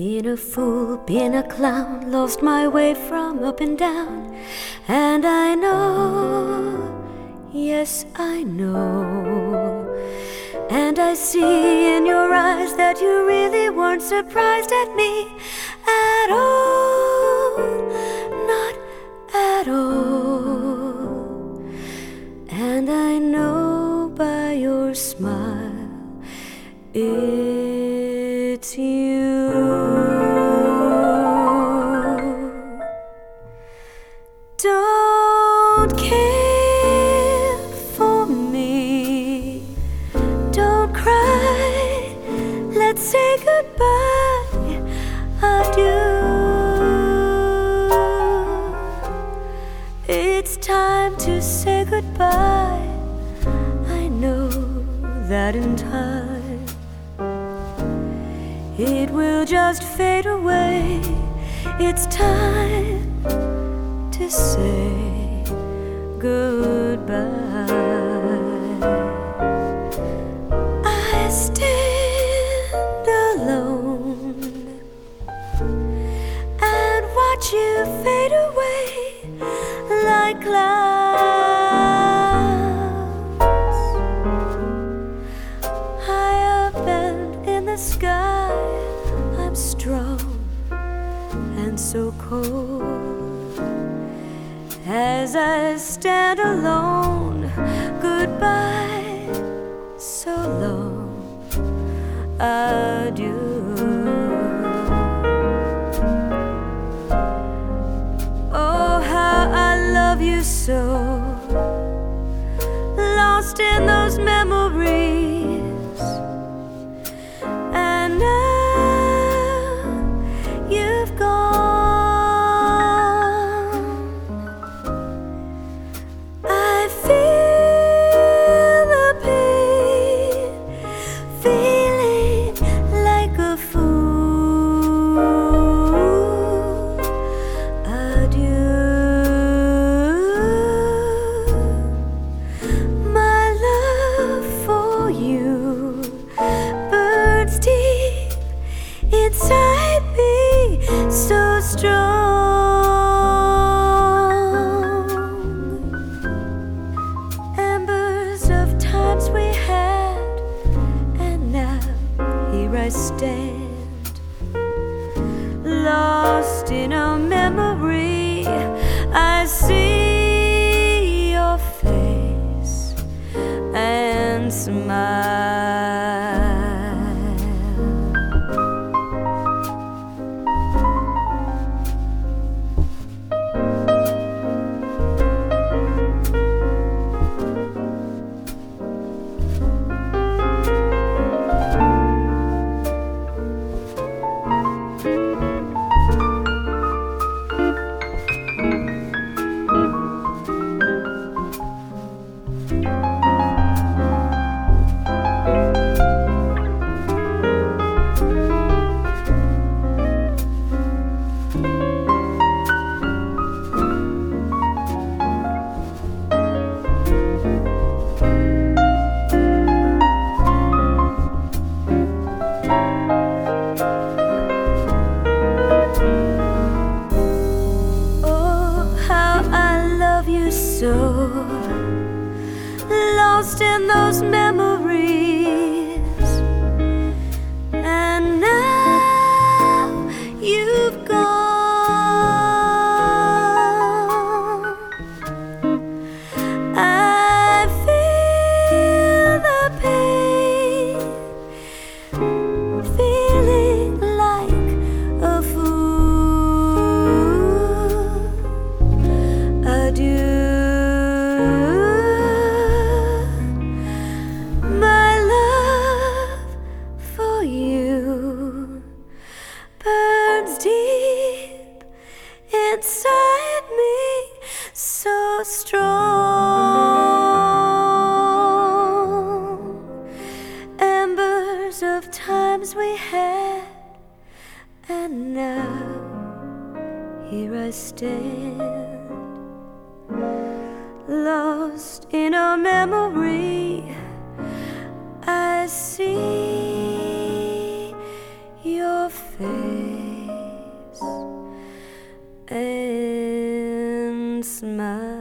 Being a fool, been a clown, lost my way from up and down. And I know, yes, I know. And I see in your eyes that you really weren't surprised at me at all. Not at all. And I know by your smile it's you. Don't care for me. Don't cry. Let's say goodbye. Adieu. It's time to say goodbye. I know that in time it will just fade away. It's time to say goodbye. I stand alone and watch you fade away like clouds high up and in the sky. I'm strong and so cold as I stand alone. Goodbye, so long, adieu. Oh, how I love you so, lost in those memories. Strong. Embers of times we had, and now here I stand, lost in a memory. I see your face and smile. In those memories. times we had, and now here I stand, lost in a memory. I see your face and smile.